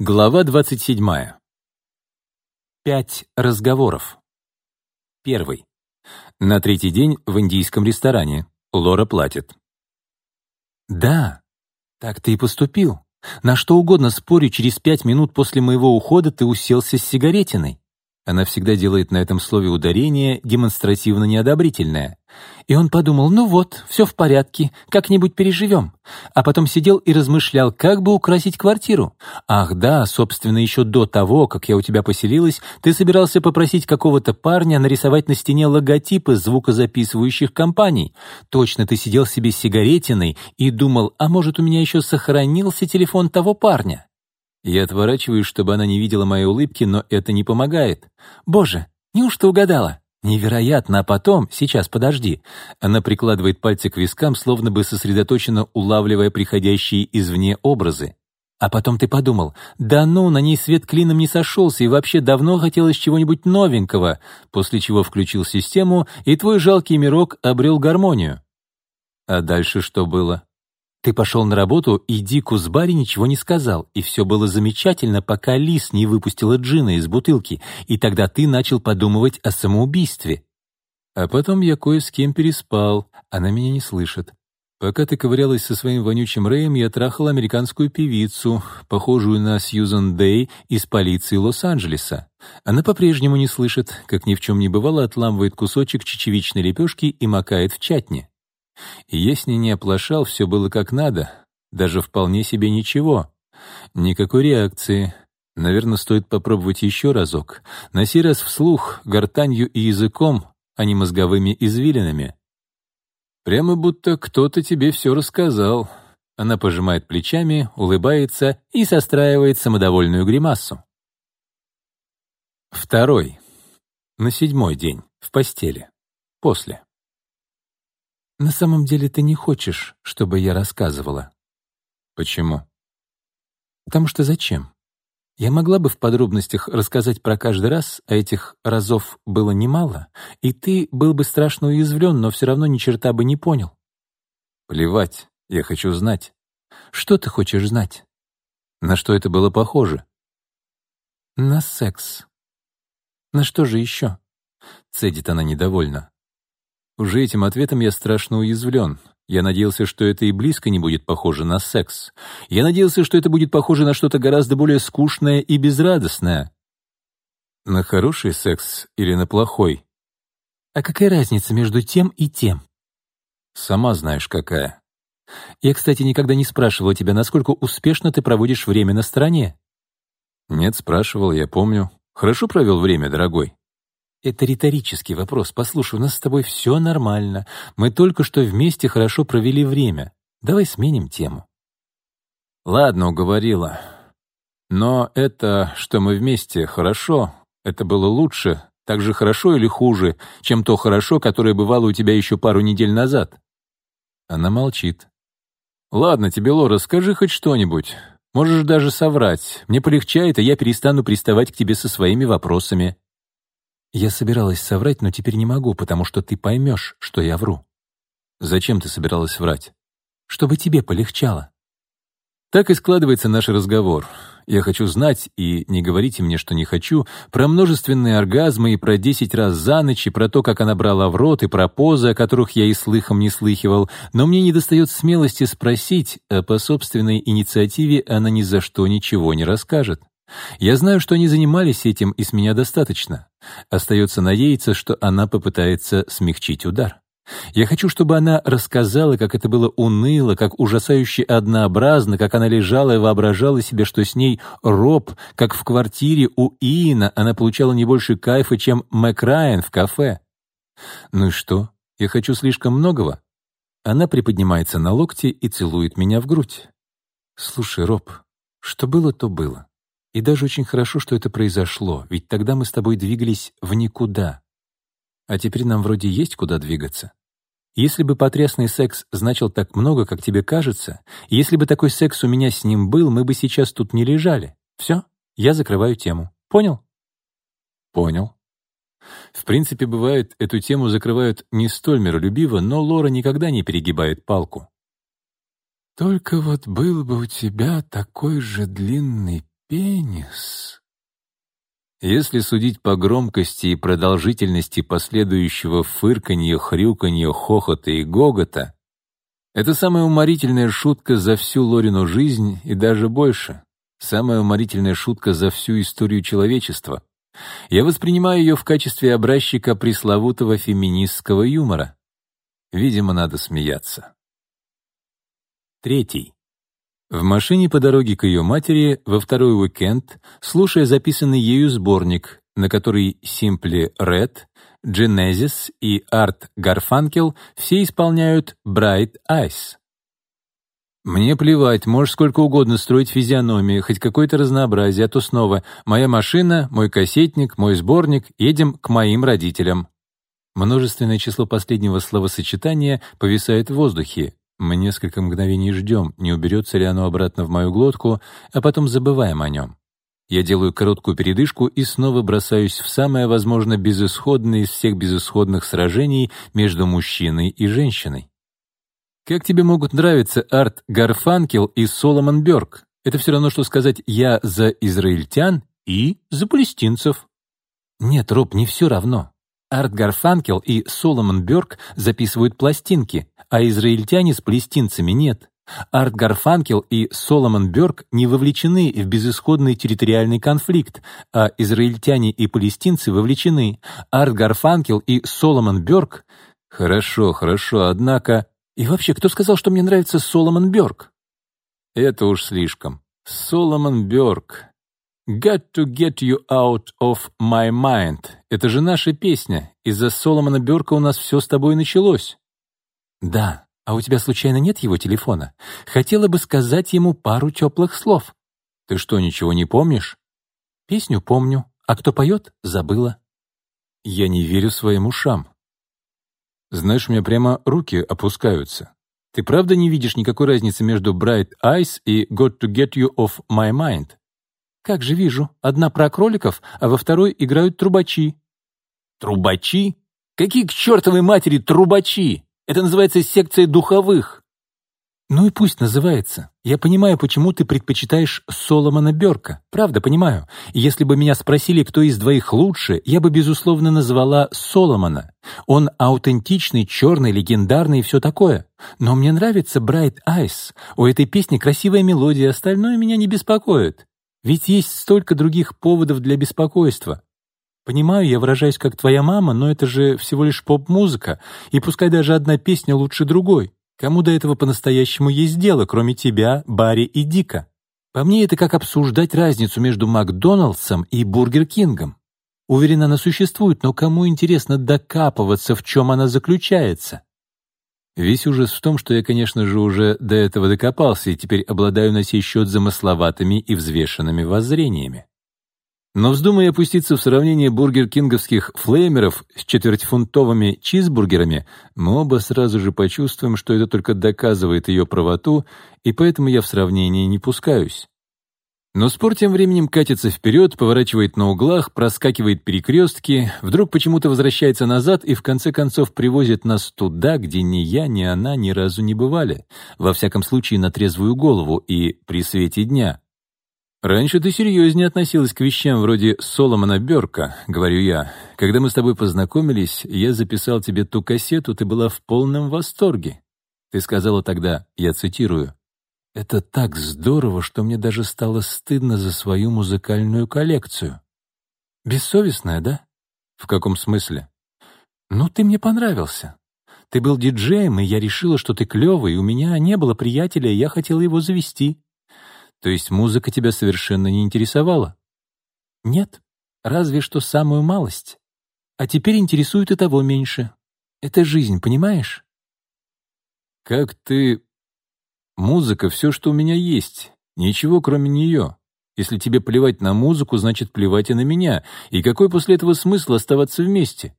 Глава 27. Пять разговоров. Первый. На третий день в индийском ресторане. Лора платит. «Да, так ты и поступил. На что угодно спорю, через пять минут после моего ухода ты уселся с сигаретиной. Она всегда делает на этом слове ударение, демонстративно неодобрительное. И он подумал, ну вот, все в порядке, как-нибудь переживем. А потом сидел и размышлял, как бы украсить квартиру. Ах да, собственно, еще до того, как я у тебя поселилась, ты собирался попросить какого-то парня нарисовать на стене логотипы звукозаписывающих компаний. Точно, ты сидел себе с сигаретиной и думал, а может, у меня еще сохранился телефон того парня. Я отворачиваюсь, чтобы она не видела моей улыбки, но это не помогает. «Боже, неужто угадала?» «Невероятно, а потом, сейчас, подожди». Она прикладывает пальцы к вискам, словно бы сосредоточенно улавливая приходящие извне образы. А потом ты подумал, да ну, на ней свет клином не сошелся, и вообще давно хотелось чего-нибудь новенького, после чего включил систему, и твой жалкий мирок обрел гармонию. А дальше что было? Ты пошел на работу, и Дику с Барри ничего не сказал, и все было замечательно, пока Лис не выпустила джина из бутылки, и тогда ты начал подумывать о самоубийстве. А потом я кое с кем переспал, она меня не слышит. Пока ты ковырялась со своим вонючим Рэем, я трахал американскую певицу, похожую на Сьюзан Дэй из полиции Лос-Анджелеса. Она по-прежнему не слышит, как ни в чем не бывало, отламывает кусочек чечевичной лепешки и макает в чатни. И если не оплошал, все было как надо, даже вполне себе ничего. Никакой реакции. Наверное, стоит попробовать еще разок. На сей раз вслух, гортанью и языком, а не мозговыми извилинами. Прямо будто кто-то тебе все рассказал. Она пожимает плечами, улыбается и состраивает самодовольную гримасу. Второй. На седьмой день. В постели. После. На самом деле ты не хочешь, чтобы я рассказывала. Почему? Потому что зачем? Я могла бы в подробностях рассказать про каждый раз, а этих разов было немало, и ты был бы страшно уязвлен, но все равно ни черта бы не понял. Плевать, я хочу знать. Что ты хочешь знать? На что это было похоже? На секс. На что же еще? Цедит она недовольно. Уже этим ответом я страшно уязвлен. Я надеялся, что это и близко не будет похоже на секс. Я надеялся, что это будет похоже на что-то гораздо более скучное и безрадостное. На хороший секс или на плохой? А какая разница между тем и тем? Сама знаешь, какая. Я, кстати, никогда не спрашивал тебя, насколько успешно ты проводишь время на стороне. Нет, спрашивал, я помню. Хорошо провел время, дорогой. Это риторический вопрос. Послушай, у нас с тобой все нормально. Мы только что вместе хорошо провели время. Давай сменим тему. Ладно, уговорила. Но это, что мы вместе, хорошо. Это было лучше, так же хорошо или хуже, чем то хорошо, которое бывало у тебя еще пару недель назад. Она молчит. Ладно тебе, Лора, скажи хоть что-нибудь. Можешь даже соврать. Мне полегчает, и я перестану приставать к тебе со своими вопросами. Я собиралась соврать, но теперь не могу, потому что ты поймешь, что я вру. Зачем ты собиралась врать? Чтобы тебе полегчало. Так и складывается наш разговор. Я хочу знать, и не говорите мне, что не хочу, про множественные оргазмы и про десять раз за ночь, и про то, как она брала в рот, и про позы, о которых я и слыхом не слыхивал, но мне недостает смелости спросить, а по собственной инициативе она ни за что ничего не расскажет. Я знаю, что они занимались этим, и с меня достаточно. Остается надеяться, что она попытается смягчить удар. Я хочу, чтобы она рассказала, как это было уныло, как ужасающе однообразно, как она лежала и воображала себе, что с ней роб, как в квартире у Иина она получала не больше кайфа, чем Мэк Райан в кафе. Ну и что? Я хочу слишком многого? Она приподнимается на локте и целует меня в грудь. Слушай, Роб, что было, то было. И даже очень хорошо, что это произошло, ведь тогда мы с тобой двигались в никуда. А теперь нам вроде есть куда двигаться. Если бы потрясный секс значил так много, как тебе кажется, если бы такой секс у меня с ним был, мы бы сейчас тут не лежали. Все, я закрываю тему. Понял? Понял. В принципе, бывает, эту тему закрывают не столь миролюбиво, но Лора никогда не перегибает палку. «Только вот был бы у тебя такой же длинный пенис. Если судить по громкости и продолжительности последующего фырканья, хрюканья, хохота и гогота, это самая уморительная шутка за всю Лорину жизнь и даже больше. Самая уморительная шутка за всю историю человечества. Я воспринимаю ее в качестве образчика пресловутого феминистского юмора. Видимо, надо смеяться. Третий. В машине по дороге к ее матери во второй уикенд, слушая записанный ею сборник, на который Simply Red, Genesis и Art Garfunkel все исполняют Bright Eyes. «Мне плевать, можешь сколько угодно строить физиономии, хоть какое-то разнообразие, а то снова «моя машина», «мой кассетник», «мой сборник», «едем к моим родителям». Множественное число последнего словосочетания повисает в воздухе, мы несколько мгновений ждем, не уберется ли оно обратно в мою глотку, а потом забываем о нем. Я делаю короткую передышку и снова бросаюсь в самое, возможно, безысходное из всех безысходных сражений между мужчиной и женщиной. Как тебе могут нравиться Арт Гарфанкел и Соломон Бёрк? Это все равно, что сказать «я за израильтян» и «за палестинцев». Нет, Роб, не все равно. Арт Гарфанкел и Соломон Бёрк записывают пластинки, а израильтяне с палестинцами нет. Арт Гарфанкел и Соломон Бёрк не вовлечены в безысходный территориальный конфликт, а израильтяне и палестинцы вовлечены. Арт Гарфанкел и Соломон Бёрк... Хорошо, хорошо, однако... И вообще, кто сказал, что мне нравится Соломон Бёрк? Это уж слишком. Соломон Бёрк. «Got to get you out of my mind». Это же наша песня. Из-за Соломона Бёрка у нас все с тобой началось. Да, а у тебя случайно нет его телефона? Хотела бы сказать ему пару теплых слов. Ты что, ничего не помнишь? Песню помню, а кто поет, забыла. Я не верю своим ушам. Знаешь, у меня прямо руки опускаются. Ты правда не видишь никакой разницы между Bright Eyes и Got to Get You Off My Mind? «Как же вижу, одна про кроликов, а во второй играют трубачи». «Трубачи? Какие к чертовой матери трубачи? Это называется секция духовых». «Ну и пусть называется. Я понимаю, почему ты предпочитаешь Соломона Бёрка. Правда, понимаю. Если бы меня спросили, кто из двоих лучше, я бы, безусловно, назвала Соломона. Он аутентичный, черный, легендарный и все такое. Но мне нравится Bright Eyes. У этой песни красивая мелодия, остальное меня не беспокоит. Ведь есть столько других поводов для беспокойства. Понимаю, я выражаюсь как твоя мама, но это же всего лишь поп-музыка, и пускай даже одна песня лучше другой. Кому до этого по-настоящему есть дело, кроме тебя, Барри и Дика? По мне, это как обсуждать разницу между Макдоналдсом и Бургер Кингом. Уверена, она существует, но кому интересно докапываться, в чем она заключается? Весь ужас в том, что я, конечно же, уже до этого докопался и теперь обладаю на сей счет замысловатыми и взвешенными воззрениями. Но вздумая опуститься в сравнение бургер-кинговских флеймеров с четвертьфунтовыми чизбургерами, мы оба сразу же почувствуем, что это только доказывает ее правоту, и поэтому я в сравнение не пускаюсь. Но спор тем временем катится вперед, поворачивает на углах, проскакивает перекрестки, вдруг почему-то возвращается назад и в конце концов привозит нас туда, где ни я, ни она ни разу не бывали. Во всяком случае, на трезвую голову и при свете дня. «Раньше ты серьезнее относилась к вещам вроде Соломона Бёрка», — говорю я. «Когда мы с тобой познакомились, я записал тебе ту кассету, ты была в полном восторге». Ты сказала тогда, я цитирую, это так здорово, что мне даже стало стыдно за свою музыкальную коллекцию. Бессовестная, да? В каком смысле? Ну, ты мне понравился. Ты был диджеем, и я решила, что ты клевый, у меня не было приятеля, и я хотела его завести. То есть музыка тебя совершенно не интересовала? Нет, разве что самую малость. А теперь интересует и того меньше. Это жизнь, понимаешь? Как ты Музыка — все, что у меня есть. Ничего, кроме нее. Если тебе плевать на музыку, значит, плевать и на меня. И какой после этого смысл оставаться вместе?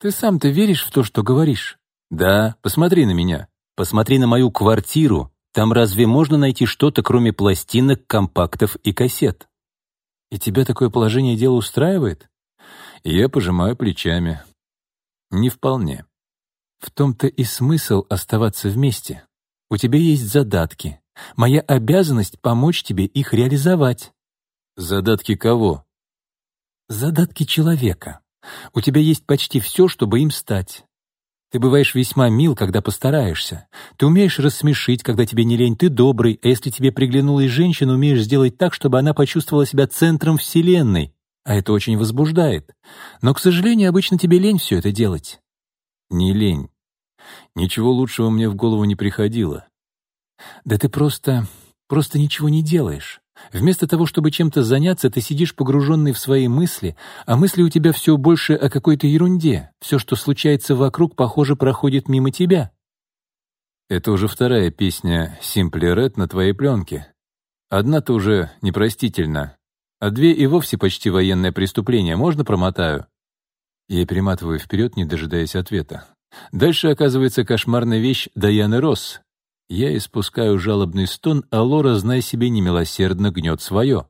Ты сам-то веришь в то, что говоришь? Да, посмотри на меня. Посмотри на мою квартиру. Там разве можно найти что-то, кроме пластинок, компактов и кассет? И тебя такое положение дела устраивает? Я пожимаю плечами. Не вполне. В том-то и смысл оставаться вместе. У тебя есть задатки. Моя обязанность — помочь тебе их реализовать». «Задатки кого?» «Задатки человека. У тебя есть почти все, чтобы им стать. Ты бываешь весьма мил, когда постараешься. Ты умеешь рассмешить, когда тебе не лень, ты добрый, а если тебе приглянулась женщина, умеешь сделать так, чтобы она почувствовала себя центром Вселенной, а это очень возбуждает. Но, к сожалению, обычно тебе лень все это делать». «Не лень. Ничего лучшего мне в голову не приходило. Да ты просто... просто ничего не делаешь. Вместо того, чтобы чем-то заняться, ты сидишь погруженный в свои мысли, а мысли у тебя все больше о какой-то ерунде. Все, что случается вокруг, похоже, проходит мимо тебя. Это уже вторая песня «Simply Red» на твоей пленке. Одна-то уже непростительно, а две и вовсе почти военное преступление. Можно промотаю?» Я перематываю вперед, не дожидаясь ответа. Дальше оказывается кошмарная вещь Даяны Росс. Я испускаю жалобный стон, а Лора, знай себе, немилосердно гнет свое.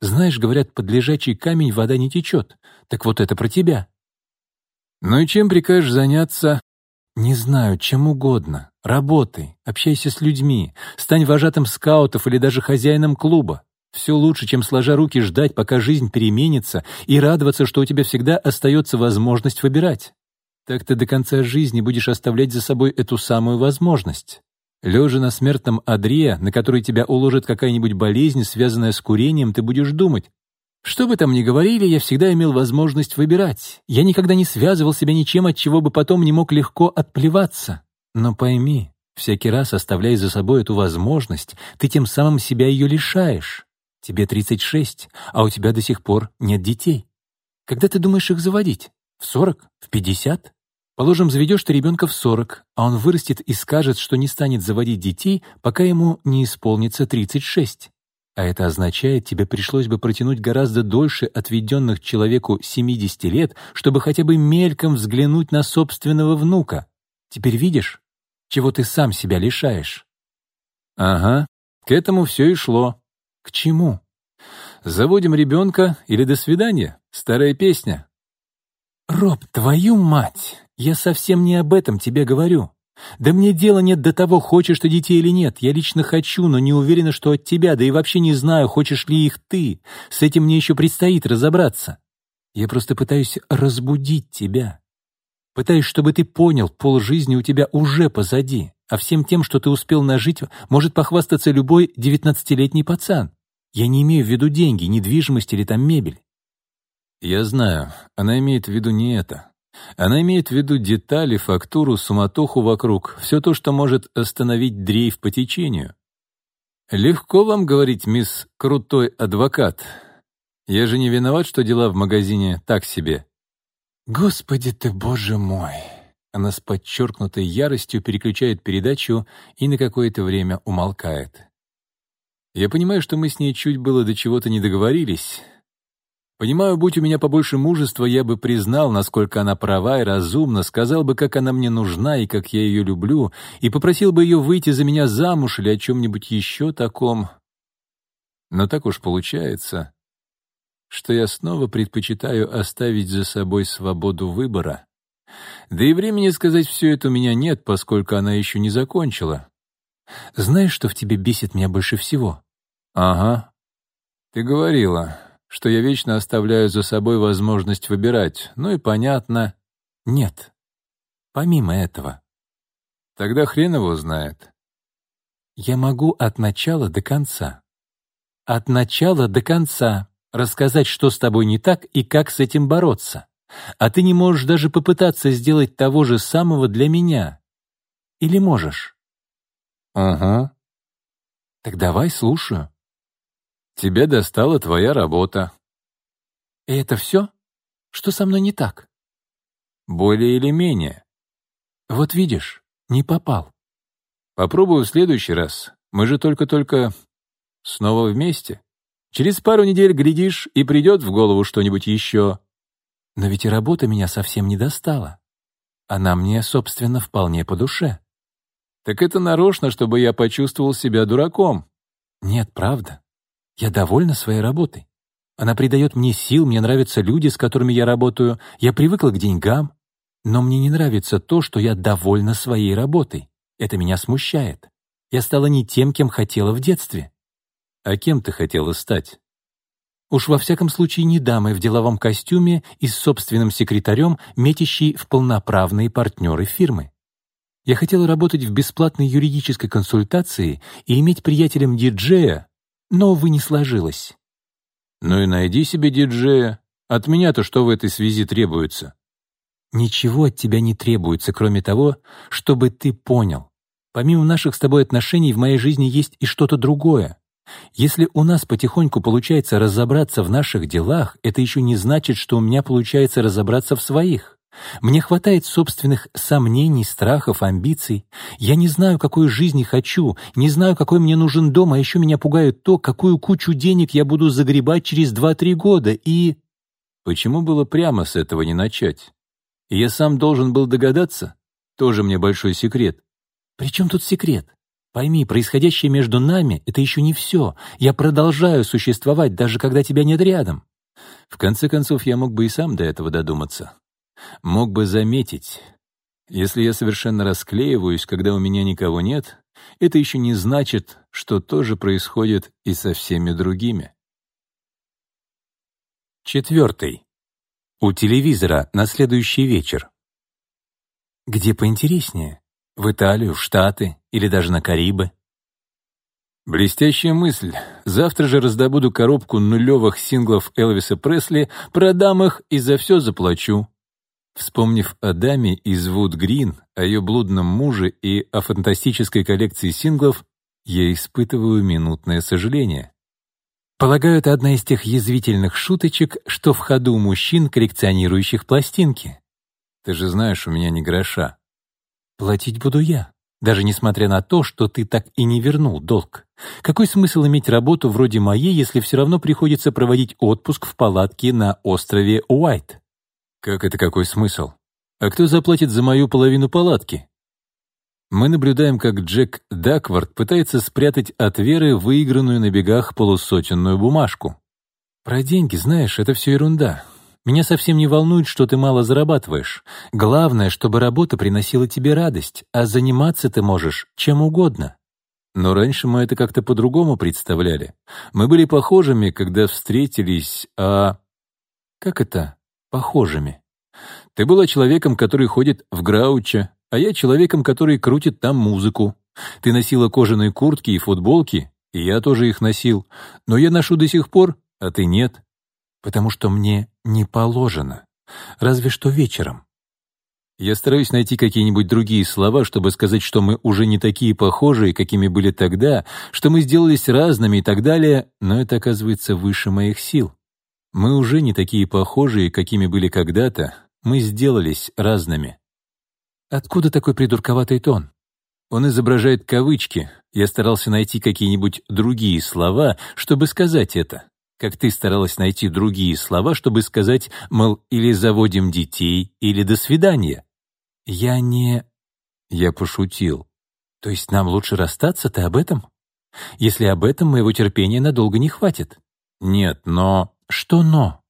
«Знаешь, говорят, под лежачий камень вода не течет. Так вот это про тебя». «Ну и чем прикажешь заняться?» «Не знаю, чем угодно. Работай, общайся с людьми, стань вожатым скаутов или даже хозяином клуба. Все лучше, чем сложа руки ждать, пока жизнь переменится, и радоваться, что у тебя всегда остается возможность выбирать. Так ты до конца жизни будешь оставлять за собой эту самую возможность. Лежа на смертном одре, на который тебя уложит какая-нибудь болезнь, связанная с курением, ты будешь думать, что бы там ни говорили, я всегда имел возможность выбирать. Я никогда не связывал себя ничем, от чего бы потом не мог легко отплеваться. Но пойми, всякий раз, оставляя за собой эту возможность, ты тем самым себя ее лишаешь. Тебе 36, а у тебя до сих пор нет детей. Когда ты думаешь их заводить? В 40? В 50? Положим, заведешь ты ребенка в 40, а он вырастет и скажет, что не станет заводить детей, пока ему не исполнится 36. А это означает, тебе пришлось бы протянуть гораздо дольше отведенных человеку 70 лет, чтобы хотя бы мельком взглянуть на собственного внука. Теперь видишь, чего ты сам себя лишаешь? Ага, к этому все и шло. К чему? Заводим ребенка или до свидания, старая песня. Роб, твою мать! «Я совсем не об этом тебе говорю. Да мне дело нет до того, хочешь ты детей или нет. Я лично хочу, но не уверена, что от тебя, да и вообще не знаю, хочешь ли их ты. С этим мне еще предстоит разобраться. Я просто пытаюсь разбудить тебя. Пытаюсь, чтобы ты понял, пол жизни у тебя уже позади, а всем тем, что ты успел нажить, может похвастаться любой девятнадцатилетний пацан. Я не имею в виду деньги, недвижимость или там мебель. Я знаю, она имеет в виду не это. Она имеет в виду детали, фактуру, суматоху вокруг, все то, что может остановить дрейф по течению. «Легко вам говорить, мисс Крутой Адвокат. Я же не виноват, что дела в магазине так себе». «Господи ты, боже мой!» Она с подчеркнутой яростью переключает передачу и на какое-то время умолкает. «Я понимаю, что мы с ней чуть было до чего-то не договорились». Понимаю, будь у меня побольше мужества, я бы признал, насколько она права и разумна, сказал бы, как она мне нужна и как я ее люблю, и попросил бы ее выйти за меня замуж или о чем-нибудь еще таком. Но так уж получается, что я снова предпочитаю оставить за собой свободу выбора. Да и времени сказать все это у меня нет, поскольку она еще не закончила. Знаешь, что в тебе бесит меня больше всего? Ага. Ты говорила что я вечно оставляю за собой возможность выбирать, ну и понятно, нет. Помимо этого. Тогда хрен его знает. Я могу от начала до конца. От начала до конца рассказать, что с тобой не так и как с этим бороться. А ты не можешь даже попытаться сделать того же самого для меня. Или можешь? Ага. Угу. Так давай слушаю. Тебе достала твоя работа. И это все? Что со мной не так? Более или менее. Вот видишь, не попал. Попробую в следующий раз. Мы же только-только снова вместе. Через пару недель глядишь, и придет в голову что-нибудь еще. Но ведь и работа меня совсем не достала. Она мне, собственно, вполне по душе. Так это нарочно, чтобы я почувствовал себя дураком. Нет, правда. Я довольна своей работой. Она придает мне сил, мне нравятся люди, с которыми я работаю, я привыкла к деньгам. Но мне не нравится то, что я довольна своей работой. Это меня смущает. Я стала не тем, кем хотела в детстве. А кем ты хотела стать? Уж во всяком случае не дамой в деловом костюме и с собственным секретарем, метящей в полноправные партнеры фирмы. Я хотела работать в бесплатной юридической консультации и иметь приятелем диджея, но, вы не сложилось». «Ну и найди себе диджея. От меня-то что в этой связи требуется?» «Ничего от тебя не требуется, кроме того, чтобы ты понял. Помимо наших с тобой отношений в моей жизни есть и что-то другое. Если у нас потихоньку получается разобраться в наших делах, это еще не значит, что у меня получается разобраться в своих. Мне хватает собственных сомнений, страхов, амбиций. Я не знаю, какой жизни хочу, не знаю, какой мне нужен дом, а еще меня пугает то, какую кучу денег я буду загребать через 2-3 года, и... Почему было прямо с этого не начать? Я сам должен был догадаться? Тоже мне большой секрет. При чем тут секрет? Пойми, происходящее между нами — это еще не все. Я продолжаю существовать, даже когда тебя нет рядом. В конце концов, я мог бы и сам до этого додуматься мог бы заметить. Если я совершенно расклеиваюсь, когда у меня никого нет, это еще не значит, что тоже происходит и со всеми другими. Четвертый. У телевизора на следующий вечер. Где поинтереснее? В Италию, в Штаты или даже на Карибы? Блестящая мысль. Завтра же раздобуду коробку нулевых синглов Элвиса Пресли, продам их и за все заплачу. Вспомнив о даме из Вуд Грин, о ее блудном муже и о фантастической коллекции синглов, я испытываю минутное сожаление. Полагаю, это одна из тех язвительных шуточек, что в ходу у мужчин, коллекционирующих пластинки. Ты же знаешь, у меня не гроша. Платить буду я, даже несмотря на то, что ты так и не вернул долг. Какой смысл иметь работу вроде моей, если все равно приходится проводить отпуск в палатке на острове Уайт? Как это какой смысл? А кто заплатит за мою половину палатки? Мы наблюдаем, как Джек Даквард пытается спрятать от Веры выигранную на бегах полусотенную бумажку. «Про деньги, знаешь, это все ерунда. Меня совсем не волнует, что ты мало зарабатываешь. Главное, чтобы работа приносила тебе радость, а заниматься ты можешь чем угодно». Но раньше мы это как-то по-другому представляли. Мы были похожими, когда встретились, а... Как это? похожими. Ты была человеком, который ходит в грауче, а я человеком, который крутит там музыку. Ты носила кожаные куртки и футболки, и я тоже их носил, но я ношу до сих пор, а ты нет, потому что мне не положено, разве что вечером. Я стараюсь найти какие-нибудь другие слова, чтобы сказать, что мы уже не такие похожие, какими были тогда, что мы сделались разными и так далее, но это оказывается выше моих сил. Мы уже не такие похожие, какими были когда-то, мы сделались разными. Откуда такой придурковатый тон? Он изображает кавычки. Я старался найти какие-нибудь другие слова, чтобы сказать это. Как ты старалась найти другие слова, чтобы сказать, мол, или заводим детей, или до свидания. Я не... Я пошутил. То есть нам лучше расстаться, ты об этом? Если об этом, моего терпения надолго не хватит. Нет, но... Что «но»?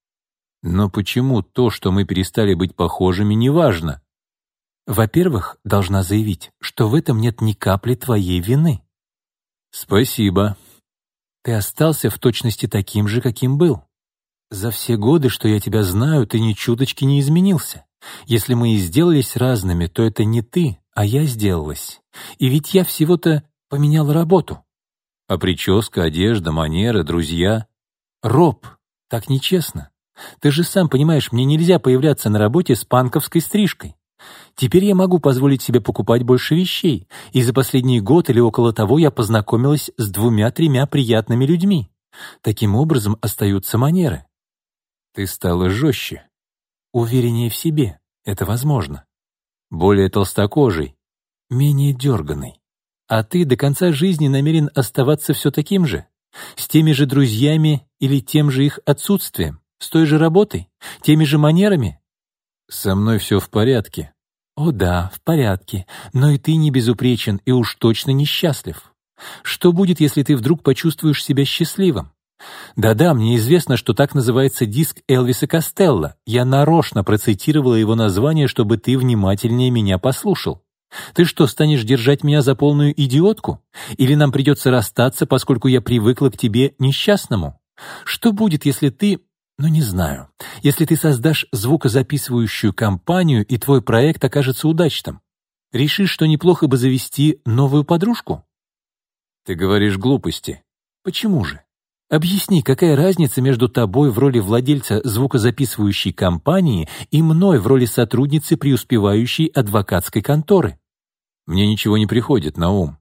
Но почему то, что мы перестали быть похожими, неважно. Во-первых, должна заявить, что в этом нет ни капли твоей вины. Спасибо. Ты остался в точности таким же, каким был. За все годы, что я тебя знаю, ты ни чуточки не изменился. Если мы и сделались разными, то это не ты, а я сделалась. И ведь я всего-то поменял работу. А прическа, одежда, манеры, друзья. Роб так нечестно. Ты же сам понимаешь, мне нельзя появляться на работе с панковской стрижкой. Теперь я могу позволить себе покупать больше вещей, и за последний год или около того я познакомилась с двумя-тремя приятными людьми. Таким образом остаются манеры. Ты стала жестче. Увереннее в себе. Это возможно. Более толстокожий. Менее дерганый. А ты до конца жизни намерен оставаться все таким же? с теми же друзьями или тем же их отсутствием, с той же работой, теми же манерами? Со мной все в порядке. О да, в порядке, но и ты не безупречен и уж точно несчастлив. Что будет, если ты вдруг почувствуешь себя счастливым? Да-да, мне известно, что так называется диск Элвиса Костелла. Я нарочно процитировала его название, чтобы ты внимательнее меня послушал. Ты что, станешь держать меня за полную идиотку? Или нам придется расстаться, поскольку я привыкла к тебе несчастному? Что будет, если ты... Ну, не знаю. Если ты создашь звукозаписывающую компанию, и твой проект окажется удачным? Решишь, что неплохо бы завести новую подружку? Ты говоришь глупости. Почему же? Объясни, какая разница между тобой в роли владельца звукозаписывающей компании и мной в роли сотрудницы преуспевающей адвокатской конторы? Мне ничего не приходит на ум.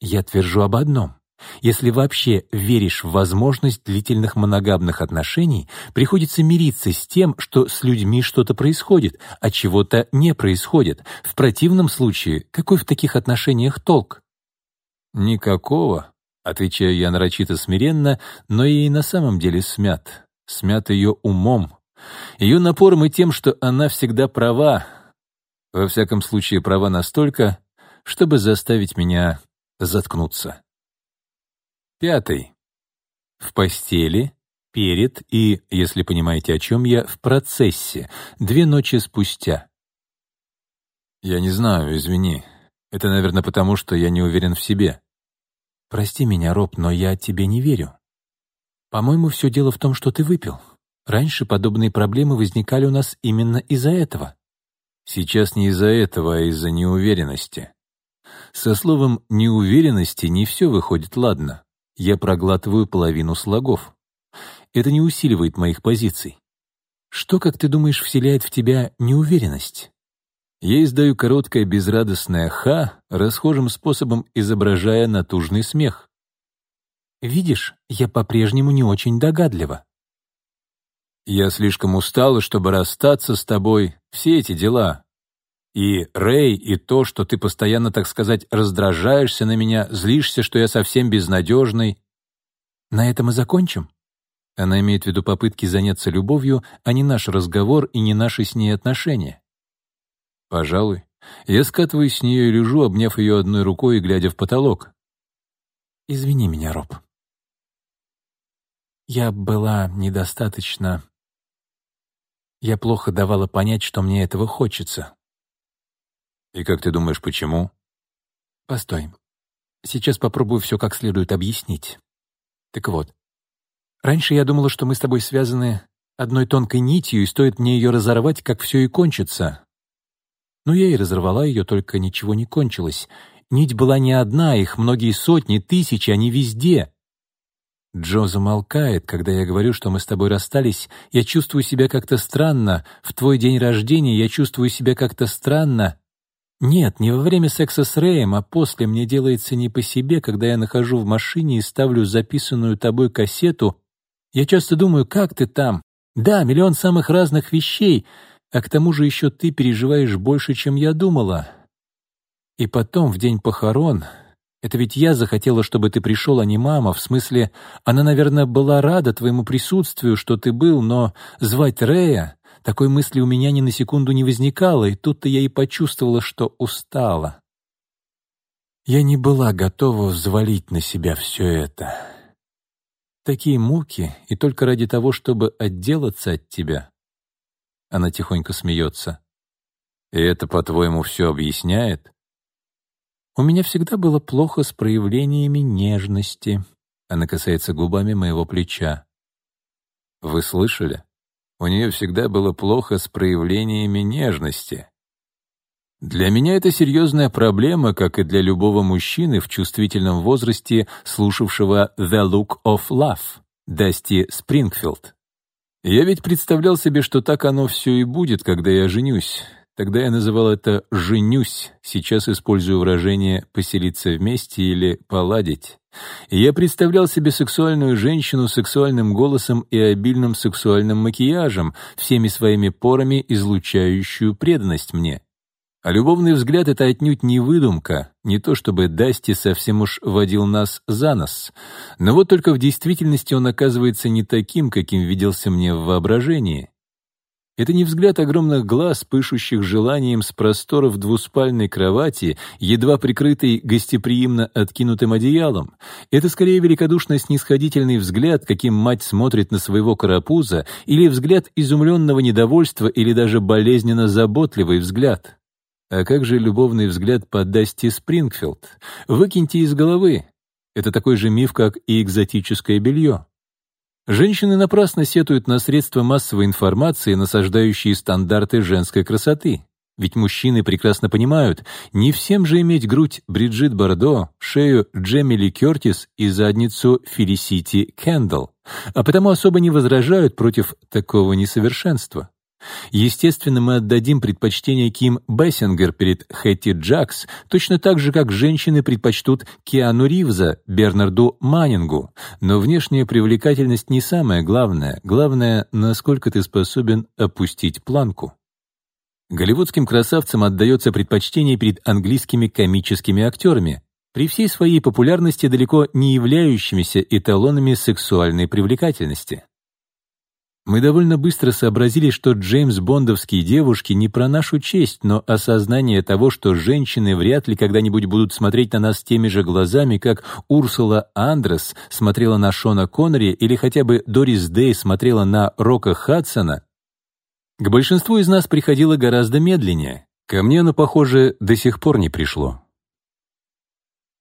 Я твержу об одном. Если вообще веришь в возможность длительных моногамных отношений, приходится мириться с тем, что с людьми что-то происходит, а чего-то не происходит. В противном случае, какой в таких отношениях толк? «Никакого», — отвечаю я нарочито смиренно, но и на самом деле смят. Смят ее умом, ее напором и тем, что она всегда права. Во всяком случае, права настолько, чтобы заставить меня заткнуться. Пятый. В постели, перед и, если понимаете, о чем я, в процессе, две ночи спустя. Я не знаю, извини. Это, наверное, потому, что я не уверен в себе. Прости меня, Роб, но я тебе не верю. По-моему, все дело в том, что ты выпил. Раньше подобные проблемы возникали у нас именно из-за этого. Сейчас не из-за этого, а из-за неуверенности. Со словом «неуверенности» не все выходит ладно. Я проглатываю половину слогов. Это не усиливает моих позиций. Что, как ты думаешь, вселяет в тебя неуверенность? Я издаю короткое безрадостное «ха», расхожим способом изображая натужный смех. Видишь, я по-прежнему не очень догадлива. Я слишком устала, чтобы расстаться с тобой, все эти дела. И Рэй, и то, что ты постоянно, так сказать, раздражаешься на меня, злишься, что я совсем безнадежный. На этом и закончим? Она имеет в виду попытки заняться любовью, а не наш разговор и не наши с ней отношения. Пожалуй. Я скатываюсь с нее и лежу, обняв ее одной рукой и глядя в потолок. Извини меня, Роб. Я была недостаточно... Я плохо давала понять, что мне этого хочется. «И как ты думаешь, почему?» «Постой. Сейчас попробую все как следует объяснить. Так вот, раньше я думала, что мы с тобой связаны одной тонкой нитью, и стоит мне ее разорвать, как все и кончится. Но я и разорвала ее, только ничего не кончилось. Нить была не одна, их многие сотни, тысячи, они везде». Джо замолкает, когда я говорю, что мы с тобой расстались. Я чувствую себя как-то странно. В твой день рождения я чувствую себя как-то странно. Нет, не во время секса с Рэем, а после мне делается не по себе, когда я нахожу в машине и ставлю записанную тобой кассету. Я часто думаю, как ты там? Да, миллион самых разных вещей, а к тому же еще ты переживаешь больше, чем я думала. И потом, в день похорон, это ведь я захотела, чтобы ты пришел, а не мама. В смысле, она, наверное, была рада твоему присутствию, что ты был, но звать Рея... Такой мысли у меня ни на секунду не возникало, и тут-то я и почувствовала, что устала. Я не была готова взвалить на себя все это. Такие муки, и только ради того, чтобы отделаться от тебя. Она тихонько смеется. И это, по-твоему, все объясняет? У меня всегда было плохо с проявлениями нежности. Она касается губами моего плеча. Вы слышали? У нее всегда было плохо с проявлениями нежности. Для меня это серьезная проблема, как и для любого мужчины в чувствительном возрасте, слушавшего «The Look of Love» Дасти Спрингфилд. Я ведь представлял себе, что так оно все и будет, когда я женюсь. Тогда я называл это «женюсь», сейчас использую выражение «поселиться вместе» или «поладить». И я представлял себе сексуальную женщину с сексуальным голосом и обильным сексуальным макияжем, всеми своими порами излучающую преданность мне. А любовный взгляд — это отнюдь не выдумка, не то чтобы Дасти совсем уж водил нас за нос. Но вот только в действительности он оказывается не таким, каким виделся мне в воображении. Это не взгляд огромных глаз, пышущих желанием с просторов двуспальной кровати, едва прикрытой гостеприимно откинутым одеялом. Это скорее великодушно-снисходительный взгляд, каким мать смотрит на своего карапуза, или взгляд изумленного недовольства, или даже болезненно-заботливый взгляд. А как же любовный взгляд под Дасти Спрингфилд? Выкиньте из головы. Это такой же миф, как и экзотическое белье. Женщины напрасно сетуют на средства массовой информации, насаждающие стандарты женской красоты. Ведь мужчины прекрасно понимают, не всем же иметь грудь Бриджит Бардо, шею Джемили Кертис и задницу Фелисити Кендалл, а потому особо не возражают против такого несовершенства. Естественно, мы отдадим предпочтение Ким Бессингер перед Хэтти Джакс, точно так же, как женщины предпочтут Киану Ривза Бернарду Маннингу. Но внешняя привлекательность не самое главное. Главное, насколько ты способен опустить планку. Голливудским красавцам отдается предпочтение перед английскими комическими актерами, при всей своей популярности далеко не являющимися эталонами сексуальной привлекательности. Мы довольно быстро сообразили, что Джеймс Бондовские девушки не про нашу честь, но осознание того, что женщины вряд ли когда-нибудь будут смотреть на нас теми же глазами, как Урсула Андрес смотрела на Шона Коннери или хотя бы Дорис Дэй смотрела на Рока Хадсона, к большинству из нас приходило гораздо медленнее. Ко мне оно, похоже, до сих пор не пришло.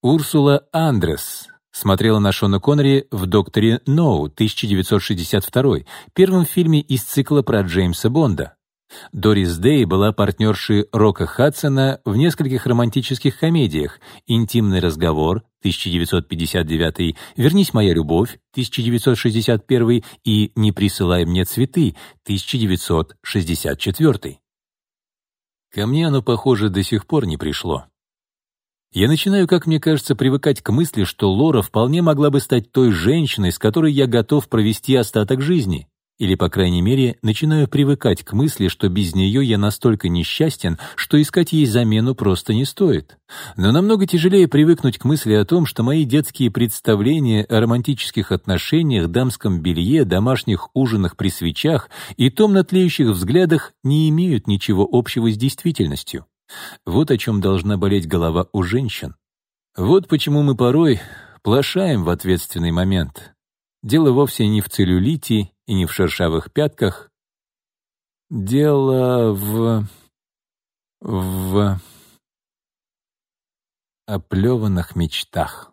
Урсула Андрес смотрела на Шона Коннери в «Докторе Ноу» 1962, первом фильме из цикла про Джеймса Бонда. Дорис Дэй была партнершей Рока Хадсона в нескольких романтических комедиях «Интимный разговор» 1959, «Вернись, моя любовь» 1961 и «Не присылай мне цветы» 1964. Ко мне оно, похоже, до сих пор не пришло. Я начинаю, как мне кажется, привыкать к мысли, что Лора вполне могла бы стать той женщиной, с которой я готов провести остаток жизни. Или, по крайней мере, начинаю привыкать к мысли, что без нее я настолько несчастен, что искать ей замену просто не стоит. Но намного тяжелее привыкнуть к мысли о том, что мои детские представления о романтических отношениях, дамском белье, домашних ужинах при свечах и томно тлеющих взглядах не имеют ничего общего с действительностью. Вот о чем должна болеть голова у женщин. Вот почему мы порой плашаем в ответственный момент. Дело вовсе не в целлюлите и не в шершавых пятках. Дело в... в... оплеванных мечтах.